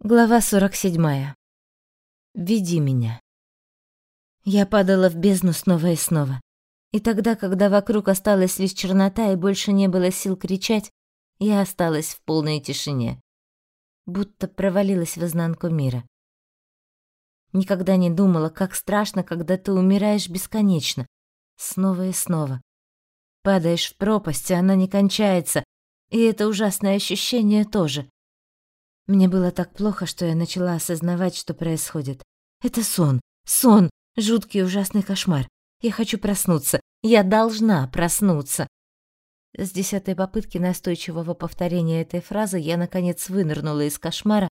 Глава 47. Веди меня. Я падала в бездну снова и снова. И тогда, когда вокруг осталась лишь чернота и больше не было сил кричать, я осталась в полной тишине, будто провалилась в изнанку мира. Никогда не думала, как страшно, когда ты умираешь бесконечно, снова и снова. Падаешь в пропасть, и она не кончается, и это ужасное ощущение тоже. Мне было так плохо, что я начала осознавать, что происходит. Это сон, сон, жуткий ужасный кошмар. Я хочу проснуться. Я должна проснуться. С десятой попытки настойчивого повторения этой фразы я наконец вынырнула из кошмара,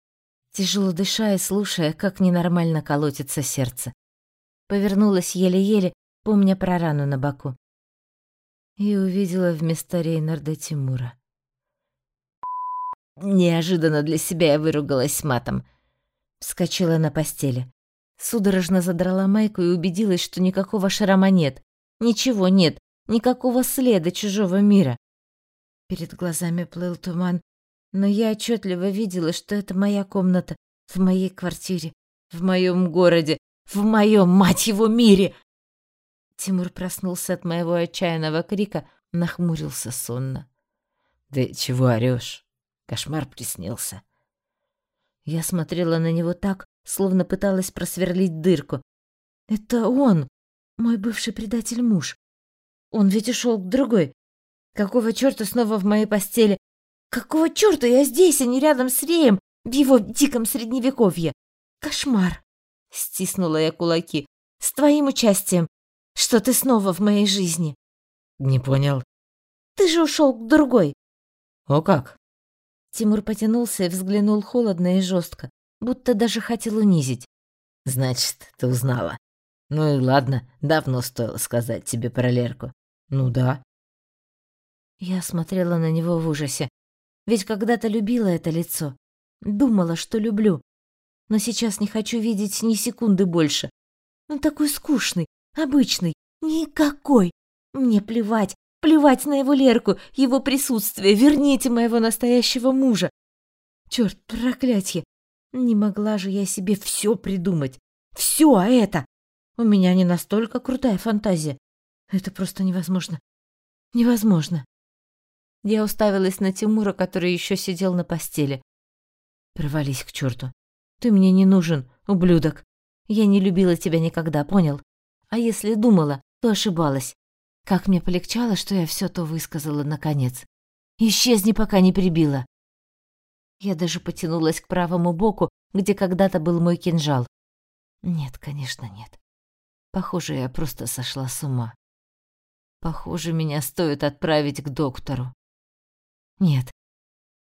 тяжело дыша и слушая, как ненормально колотится сердце. Повернулась еле-еле, помня про рану на боку. И увидела вместо Рейнарда Тимура. Неожиданно для себя я выругалась матом. Вскочила на постели. Судорожно задрала майку и убедилась, что никакого шрама нет. Ничего нет, никакого следа чужого мира. Перед глазами плыл туман, но я отчетливо видела, что это моя комната в моей квартире, в моем городе, в моем, мать его, мире. Тимур проснулся от моего отчаянного крика, нахмурился сонно. «Ты чего орёшь?» Кошмар приснился. Я смотрела на него так, словно пыталась просверлить дырку. Это он, мой бывший предатель-муж. Он ведь ушел к другой. Какого чёрта снова в моей постели? Какого чёрта я здесь, а не рядом с Реем, в его диком средневековье? Кошмар! Стиснула я кулаки. С твоим участием. Что ты снова в моей жизни? Не понял. Ты же ушел к другой. О как? Тимур потянулся и взглянул холодно и жестко, будто даже хотел унизить. «Значит, ты узнала. Ну и ладно, давно стоило сказать тебе про Лерку. Ну да». Я смотрела на него в ужасе. Ведь когда-то любила это лицо. Думала, что люблю. Но сейчас не хочу видеть ни секунды больше. Он такой скучный, обычный, никакой. Мне плевать, Плевать на его Лерку, его присутствие. Верните моего настоящего мужа. Черт, проклятье. Не могла же я себе все придумать. Все это. У меня не настолько крутая фантазия. Это просто невозможно. Невозможно. Я уставилась на Тимура, который еще сидел на постели. Провались к черту. Ты мне не нужен, ублюдок. Я не любила тебя никогда, понял? А если думала, то ошибалась. Как мне полегчало, что я все то высказала наконец. Исчезни, пока не прибила. Я даже потянулась к правому боку, где когда-то был мой кинжал. Нет, конечно, нет. Похоже, я просто сошла с ума. Похоже, меня стоит отправить к доктору. Нет.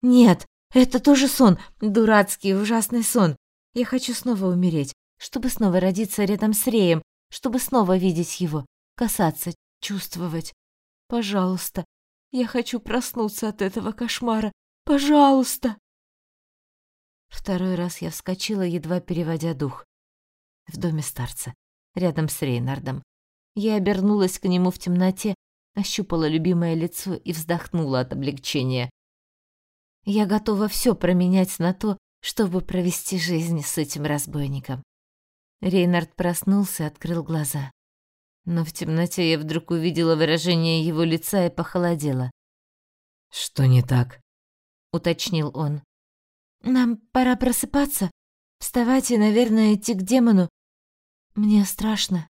Нет, это тоже сон, дурацкий, ужасный сон. Я хочу снова умереть, чтобы снова родиться рядом с Реем, чтобы снова видеть его, касаться, чувствовать. Пожалуйста, я хочу проснуться от этого кошмара. Пожалуйста. Второй раз я вскочила, едва переводя дух. В доме старца, рядом с Рейнардом. Я обернулась к нему в темноте, ощупала любимое лицо и вздохнула от облегчения. Я готова все променять на то, чтобы провести жизнь с этим разбойником. Рейнард проснулся, открыл глаза но в темноте я вдруг увидела выражение его лица и похолодела. «Что не так?» — уточнил он. «Нам пора просыпаться, вставать и, наверное, идти к демону. Мне страшно».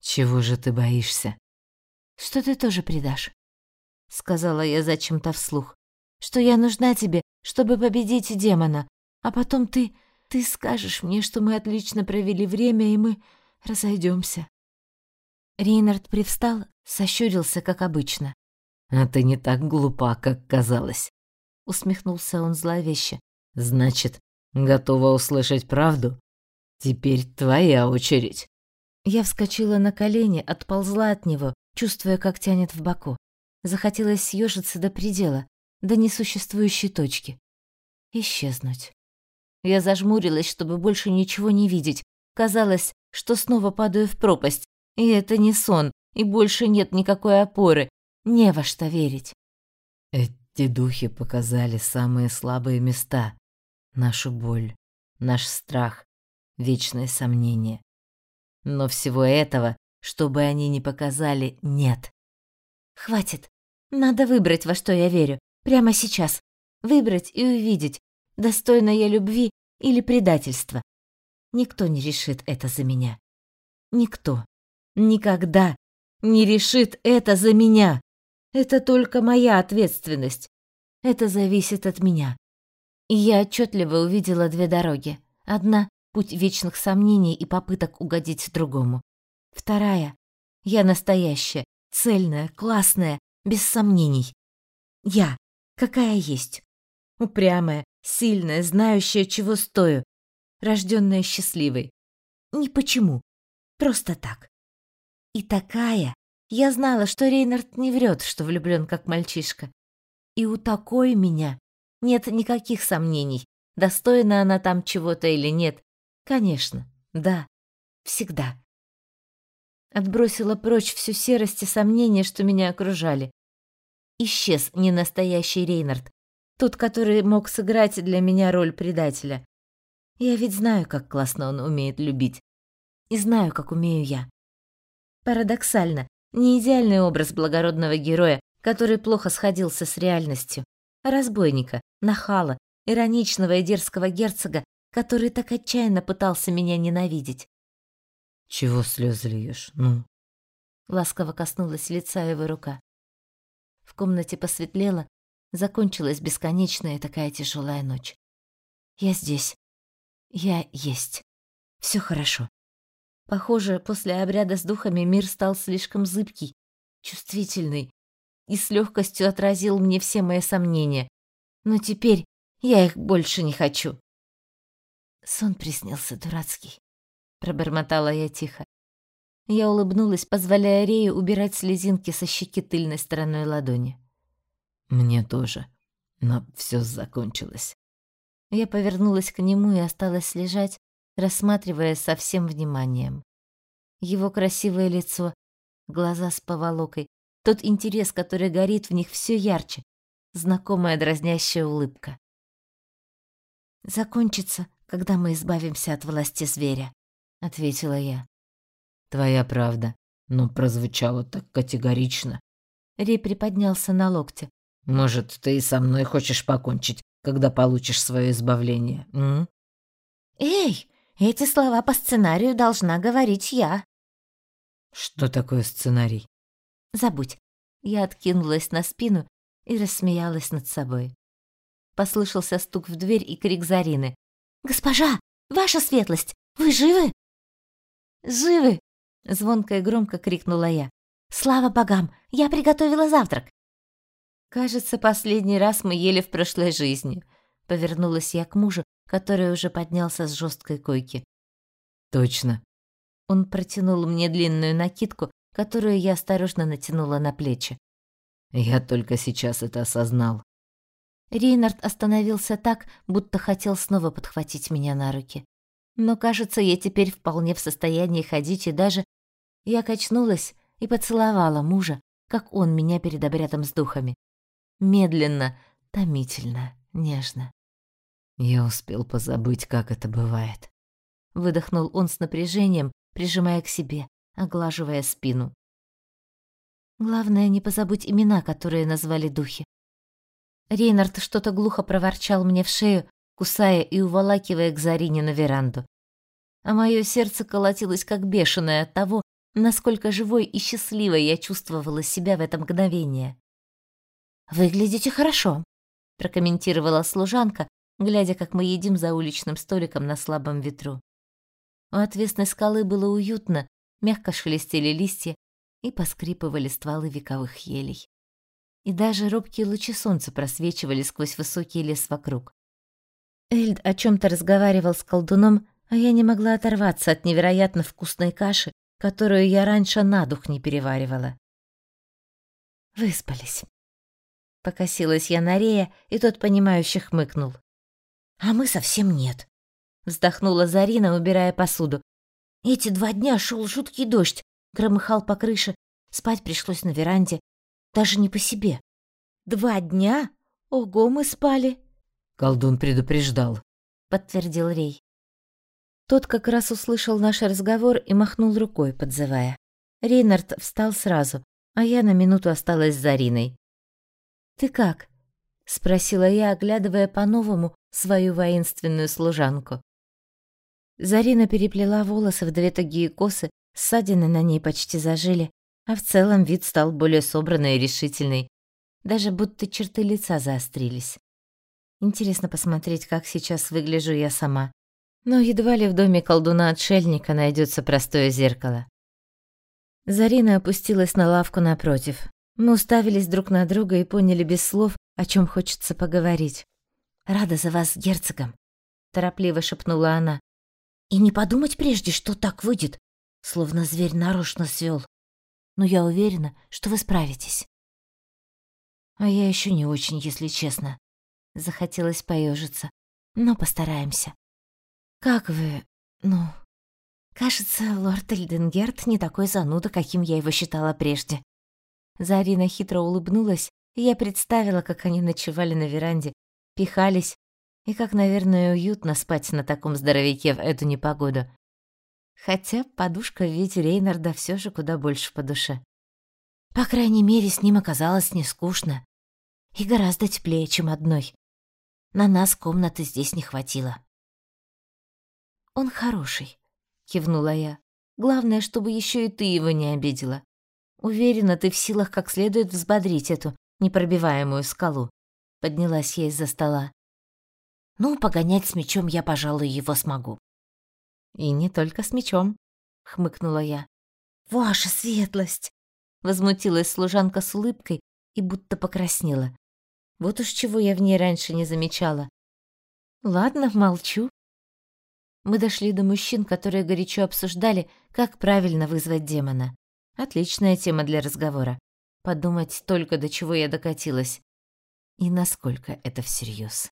«Чего же ты боишься?» «Что ты тоже предашь», — сказала я зачем-то вслух. «Что я нужна тебе, чтобы победить демона, а потом ты... ты скажешь мне, что мы отлично провели время, и мы разойдемся. Рейнард привстал, сощурился, как обычно. «А ты не так глупа, как казалось», — усмехнулся он зловеще. «Значит, готова услышать правду? Теперь твоя очередь». Я вскочила на колени, отползла от него, чувствуя, как тянет в боку. Захотелось съежиться до предела, до несуществующей точки. Исчезнуть. Я зажмурилась, чтобы больше ничего не видеть. Казалось, что снова падаю в пропасть, и это не сон, и больше нет никакой опоры, не во что верить. Эти духи показали самые слабые места. нашу боль, наш страх, вечное сомнение. Но всего этого, чтобы они не показали, нет. Хватит. Надо выбрать, во что я верю. Прямо сейчас. Выбрать и увидеть, достойна я любви или предательства. Никто не решит это за меня. Никто. Никогда не решит это за меня. Это только моя ответственность. Это зависит от меня. И я отчетливо увидела две дороги. Одна — путь вечных сомнений и попыток угодить другому. Вторая — я настоящая, цельная, классная, без сомнений. Я, какая есть. Упрямая, сильная, знающая, чего стою, рожденная счастливой. Не почему, просто так. И такая, я знала, что Рейнард не врет, что влюблен как мальчишка. И у такой меня нет никаких сомнений, достойна она там чего-то или нет. Конечно, да, всегда. Отбросила прочь всю серость и сомнения, что меня окружали. Исчез ненастоящий Рейнард, тот, который мог сыграть для меня роль предателя. Я ведь знаю, как классно он умеет любить. И знаю, как умею я. Парадоксально, не идеальный образ благородного героя, который плохо сходился с реальностью, разбойника, нахала, ироничного и дерзкого герцога, который так отчаянно пытался меня ненавидеть. «Чего слезы льешь? Ну?» Ласково коснулась лица его рука. В комнате посветлело, закончилась бесконечная такая тяжелая ночь. Я здесь. Я есть. Все хорошо. Похоже, после обряда с духами мир стал слишком зыбкий, чувствительный, и с легкостью отразил мне все мои сомнения. Но теперь я их больше не хочу. Сон приснился дурацкий, пробормотала я тихо. Я улыбнулась, позволяя Рею убирать слезинки со щеки тыльной стороной ладони. Мне тоже, но все закончилось. Я повернулась к нему и осталась лежать, рассматривая со всем вниманием. Его красивое лицо, глаза с поволокой, тот интерес, который горит в них все ярче, знакомая дразнящая улыбка. «Закончится, когда мы избавимся от власти зверя», — ответила я. «Твоя правда, но прозвучало так категорично». Ри приподнялся на локте. «Может, ты и со мной хочешь покончить, когда получишь свое избавление, м?» «Эй, эти слова по сценарию должна говорить я». «Что такое сценарий?» Забудь. Я откинулась на спину и рассмеялась над собой. Послышался стук в дверь и крик Зарины. «Госпожа! Ваша светлость! Вы живы?» «Живы!» — звонко и громко крикнула я. «Слава богам! Я приготовила завтрак!» «Кажется, последний раз мы ели в прошлой жизни», — повернулась я к мужу, который уже поднялся с жесткой койки. «Точно». Он протянул мне длинную накидку, которую я осторожно натянула на плечи. Я только сейчас это осознал. Рейнард остановился так, будто хотел снова подхватить меня на руки. Но, кажется, я теперь вполне в состоянии ходить и даже... Я качнулась и поцеловала мужа, как он меня перед обрядом с духами. Медленно, томительно, нежно. Я успел позабыть, как это бывает. Выдохнул он с напряжением, прижимая к себе, оглаживая спину. Главное, не позабыть имена, которые назвали духи. Рейнард что-то глухо проворчал мне в шею, кусая и уволакивая к Зарине на веранду. А мое сердце колотилось как бешеное от того, насколько живой и счастливой я чувствовала себя в это мгновение. «Выглядите хорошо», — прокомментировала служанка, глядя, как мы едим за уличным столиком на слабом ветру. У отвесной скалы было уютно, мягко шелестели листья и поскрипывали стволы вековых елей. И даже робкие лучи солнца просвечивали сквозь высокий лес вокруг. Эльд о чем то разговаривал с колдуном, а я не могла оторваться от невероятно вкусной каши, которую я раньше на дух не переваривала. Выспались. Покосилась я на Рея, и тот, понимающе хмыкнул. «А мы совсем нет», — вздохнула Зарина, убирая посуду. Эти два дня шел жуткий дождь, громыхал по крыше, спать пришлось на веранде, даже не по себе. Два дня? Ого, мы спали. Колдун предупреждал. подтвердил Рей. Тот как раз услышал наш разговор и махнул рукой, подзывая. Рейнард встал сразу, а я на минуту осталась с Зариной. «Ты как?» — спросила я, оглядывая по-новому свою воинственную служанку. Зарина переплела волосы в две тугие косы, ссадины на ней почти зажили, а в целом вид стал более собранный и решительный. Даже будто черты лица заострились. Интересно посмотреть, как сейчас выгляжу я сама. Но едва ли в доме колдуна-отшельника найдется простое зеркало. Зарина опустилась на лавку напротив. Мы уставились друг на друга и поняли без слов, о чем хочется поговорить. «Рада за вас, герцогом», — торопливо шепнула она. «И не подумать прежде, что так выйдет, словно зверь нарочно свел. Но я уверена, что вы справитесь». А я еще не очень, если честно. Захотелось поежиться, но постараемся. Как вы... ну... Кажется, лорд Эльденгерт не такой зануда, каким я его считала прежде. Зарина хитро улыбнулась, и я представила, как они ночевали на веранде, пихались, и как, наверное, уютно спать на таком здоровяке в эту непогоду. Хотя подушка в виде Рейнарда все же куда больше по душе. По крайней мере, с ним оказалось не скучно. И гораздо теплее, чем одной. На нас комнаты здесь не хватило. «Он хороший», — кивнула я. «Главное, чтобы еще и ты его не обидела. Уверена, ты в силах как следует взбодрить эту непробиваемую скалу». Поднялась я из-за стола. «Ну, погонять с мечом я, пожалуй, его смогу». «И не только с мечом», — хмыкнула я. «Ваша светлость!» — возмутилась служанка с улыбкой и будто покраснела. Вот уж чего я в ней раньше не замечала. Ладно, молчу. Мы дошли до мужчин, которые горячо обсуждали, как правильно вызвать демона. Отличная тема для разговора. Подумать только, до чего я докатилась. И насколько это всерьез.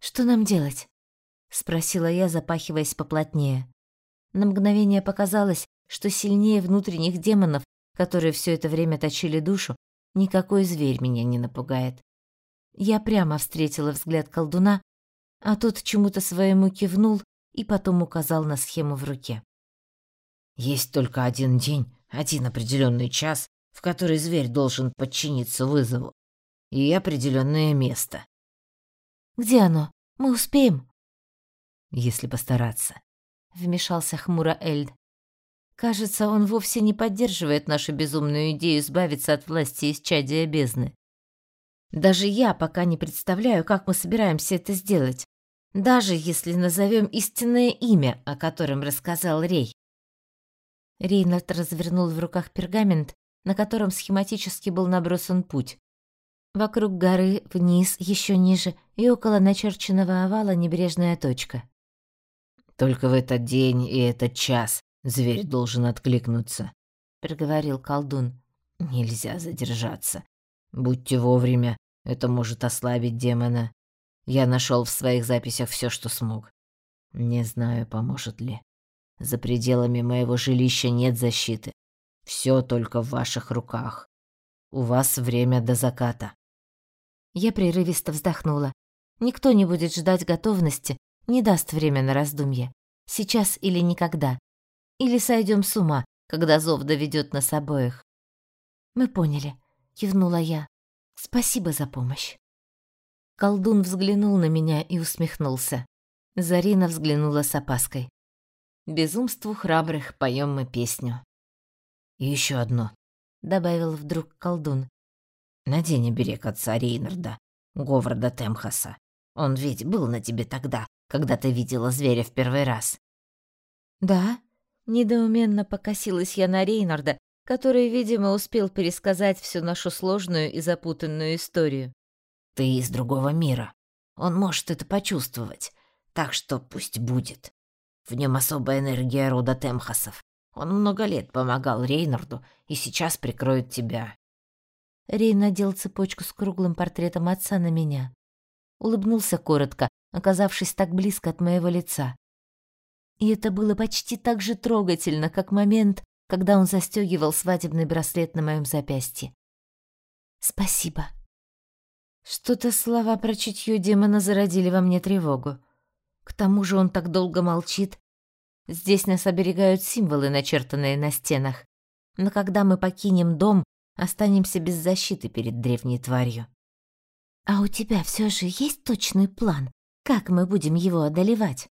«Что нам делать?» — спросила я, запахиваясь поплотнее. На мгновение показалось, что сильнее внутренних демонов, которые все это время точили душу, никакой зверь меня не напугает. Я прямо встретила взгляд колдуна, а тот чему-то своему кивнул и потом указал на схему в руке. Есть только один день, один определенный час, в который зверь должен подчиниться вызову, и определенное место. Где оно? Мы успеем? Если постараться. Вмешался хмуро Эльд. Кажется, он вовсе не поддерживает нашу безумную идею избавиться от власти из чадия бездны. Даже я пока не представляю, как мы собираемся это сделать, даже если назовем истинное имя, о котором рассказал Рей. Рейнард развернул в руках пергамент, на котором схематически был набросан путь. Вокруг горы, вниз, еще ниже и около начерченного овала небрежная точка. «Только в этот день и этот час зверь должен откликнуться», — проговорил колдун. «Нельзя задержаться. Будьте вовремя, это может ослабить демона. Я нашел в своих записях все, что смог. Не знаю, поможет ли. За пределами моего жилища нет защиты. Все только в ваших руках. У вас время до заката. Я прерывисто вздохнула. Никто не будет ждать готовности, не даст время на раздумье. Сейчас или никогда. Или сойдем с ума, когда зов доведет нас обоих. Мы поняли, кивнула я. Спасибо за помощь. Колдун взглянул на меня и усмехнулся. Зарина взглянула с опаской. Безумству храбрых поем мы песню. И еще одно, добавил вдруг колдун. Надень оберег отца Рейнарда, Говарда Темхаса. Он ведь был на тебе тогда, когда ты видела зверя в первый раз. Да, недоуменно покосилась я на Рейнарда, который, видимо, успел пересказать всю нашу сложную и запутанную историю. «Ты из другого мира. Он может это почувствовать, так что пусть будет. В нем особая энергия рода Темхасов. Он много лет помогал Рейнарду и сейчас прикроет тебя». Рей надел цепочку с круглым портретом отца на меня. Улыбнулся коротко, оказавшись так близко от моего лица. И это было почти так же трогательно, как момент, когда он застегивал свадебный браслет на моем запястье. «Спасибо». Что-то слова про чутье демона зародили во мне тревогу. К тому же он так долго молчит. Здесь нас оберегают символы, начертанные на стенах. Но когда мы покинем дом, останемся без защиты перед древней тварью. А у тебя все же есть точный план, как мы будем его одолевать?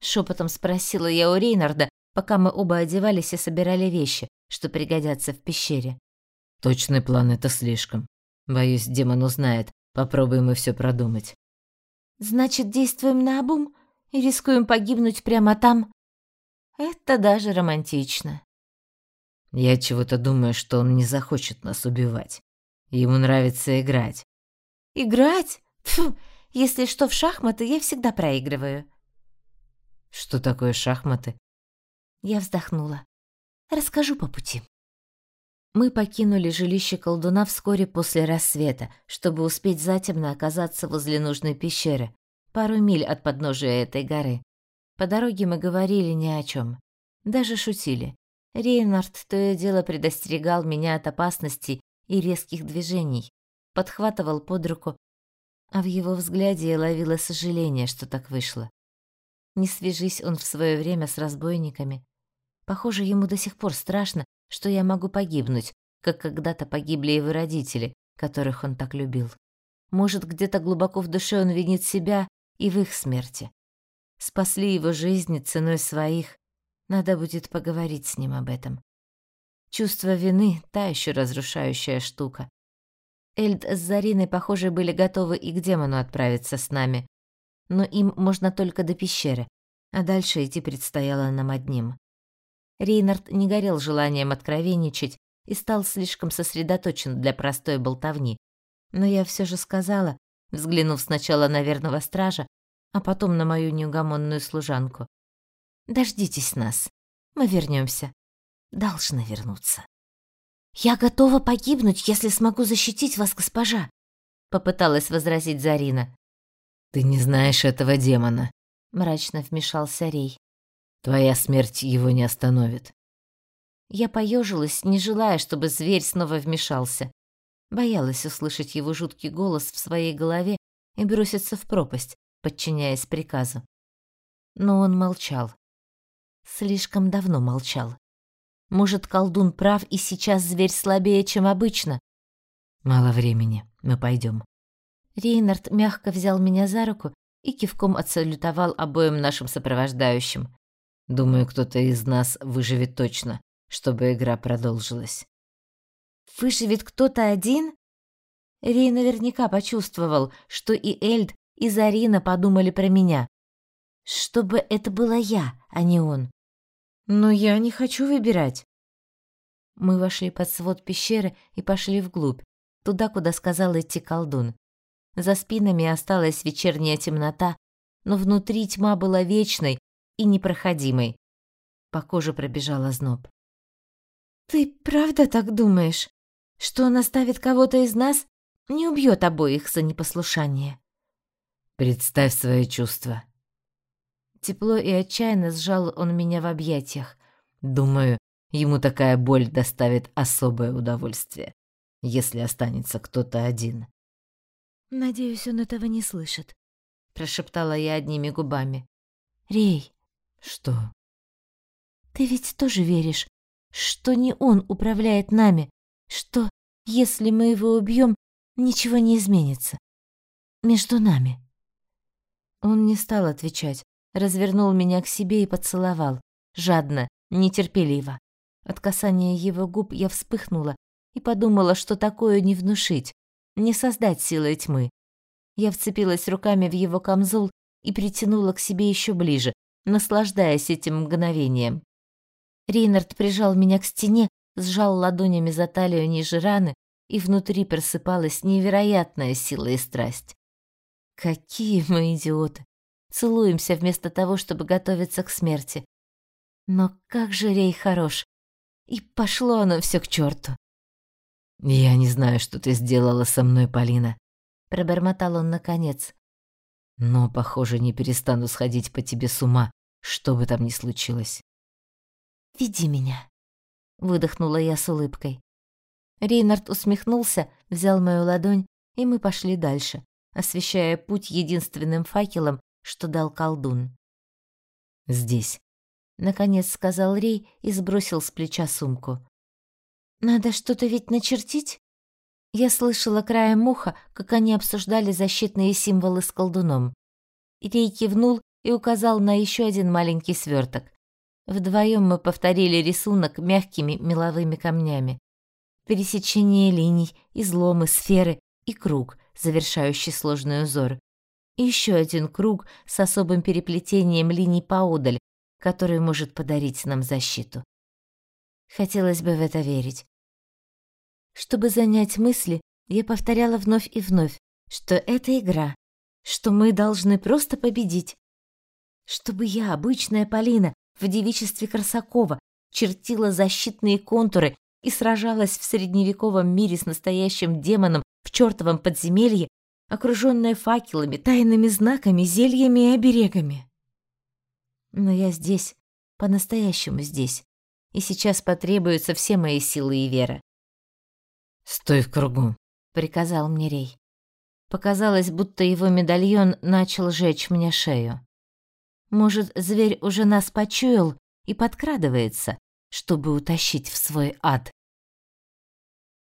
Шепотом спросила я у Рейнарда, пока мы оба одевались и собирали вещи, что пригодятся в пещере. Точный план это слишком. Боюсь, демон узнает. Попробуем мы все продумать. Значит, действуем наобум и рискуем погибнуть прямо там? Это даже романтично. Я чего-то думаю, что он не захочет нас убивать. Ему нравится играть. Играть? Фу, если что в шахматы, я всегда проигрываю. Что такое шахматы? Я вздохнула. Расскажу по пути. Мы покинули жилище колдуна вскоре после рассвета, чтобы успеть затемно оказаться возле нужной пещеры, пару миль от подножия этой горы. По дороге мы говорили ни о чем, даже шутили. Рейнард то и дело предостерегал меня от опасностей и резких движений, подхватывал под руку, а в его взгляде я ловила сожаление, что так вышло. Не свяжись он в свое время с разбойниками. Похоже, ему до сих пор страшно, что я могу погибнуть, как когда-то погибли его родители, которых он так любил. Может, где-то глубоко в душе он винит себя и в их смерти. Спасли его жизнь ценой своих. Надо будет поговорить с ним об этом. Чувство вины — та еще разрушающая штука. Эльд с Зариной, похоже, были готовы и к демону отправиться с нами. Но им можно только до пещеры, а дальше идти предстояло нам одним. Рейнард не горел желанием откровенничать и стал слишком сосредоточен для простой болтовни. Но я все же сказала, взглянув сначала на верного стража, а потом на мою неугомонную служанку. «Дождитесь нас. Мы вернемся. Должны вернуться». «Я готова погибнуть, если смогу защитить вас, госпожа», — попыталась возразить Зарина. «Ты не знаешь этого демона», — мрачно вмешался Рей. «Твоя смерть его не остановит». Я поежилась, не желая, чтобы зверь снова вмешался. Боялась услышать его жуткий голос в своей голове и броситься в пропасть, подчиняясь приказу. Но он молчал. Слишком давно молчал. Может, колдун прав, и сейчас зверь слабее, чем обычно? Мало времени, мы пойдем. Рейнард мягко взял меня за руку и кивком отсалютовал обоим нашим сопровождающим. Думаю, кто-то из нас выживет точно, чтобы игра продолжилась. Выживет кто-то один? Рей наверняка почувствовал, что и Эльд, и Зарина подумали про меня. Чтобы это была я, а не он. Но я не хочу выбирать. Мы вошли под свод пещеры и пошли вглубь, туда, куда сказал идти колдун. За спинами осталась вечерняя темнота, но внутри тьма была вечной и непроходимой. По коже пробежал озноб. «Ты правда так думаешь, что он оставит кого-то из нас, не убьет обоих за непослушание?» «Представь свои чувства», Тепло и отчаянно сжал он меня в объятиях. Думаю, ему такая боль доставит особое удовольствие, если останется кто-то один. Надеюсь, он этого не слышит, прошептала я одними губами. Рей, что? Ты ведь тоже веришь, что не он управляет нами, что если мы его убьем, ничего не изменится между нами. Он не стал отвечать, развернул меня к себе и поцеловал, жадно, нетерпеливо. От касания его губ я вспыхнула и подумала, что такое не внушить, не создать силой тьмы. Я вцепилась руками в его камзол и притянула к себе еще ближе, наслаждаясь этим мгновением. Рейнард прижал меня к стене, сжал ладонями за талию ниже раны, и внутри просыпалась невероятная сила и страсть. Какие мы идиоты! Целуемся вместо того, чтобы готовиться к смерти. Но как же Рей хорош. И пошло оно все к черту. «Я не знаю, что ты сделала со мной, Полина», — пробормотал он наконец. «Но, похоже, не перестану сходить по тебе с ума, что бы там ни случилось». «Веди меня», — выдохнула я с улыбкой. Рейнард усмехнулся, взял мою ладонь, и мы пошли дальше, освещая путь единственным факелом, что дал колдун. «Здесь», — наконец сказал Рей и сбросил с плеча сумку. «Надо что-то ведь начертить?» Я слышала краем уха, как они обсуждали защитные символы с колдуном. Рей кивнул и указал на еще один маленький сверток. Вдвоем мы повторили рисунок мягкими меловыми камнями. Пересечение линий, изломы, сферы и круг, завершающий сложный узор. И еще один круг с особым переплетением линий поодаль, который может подарить нам защиту. Хотелось бы в это верить. Чтобы занять мысли, я повторяла вновь и вновь, что это игра, что мы должны просто победить. Чтобы я, обычная Полина, в девичестве Красакова, чертила защитные контуры и сражалась в средневековом мире с настоящим демоном в чертовом подземелье, окруженная факелами, тайными знаками, зельями и оберегами. Но я здесь, по-настоящему здесь, и сейчас потребуются все мои силы и вера. «Стой в кругу», — приказал мне Рей. Показалось, будто его медальон начал жечь мне шею. Может, зверь уже нас почуял и подкрадывается, чтобы утащить в свой ад.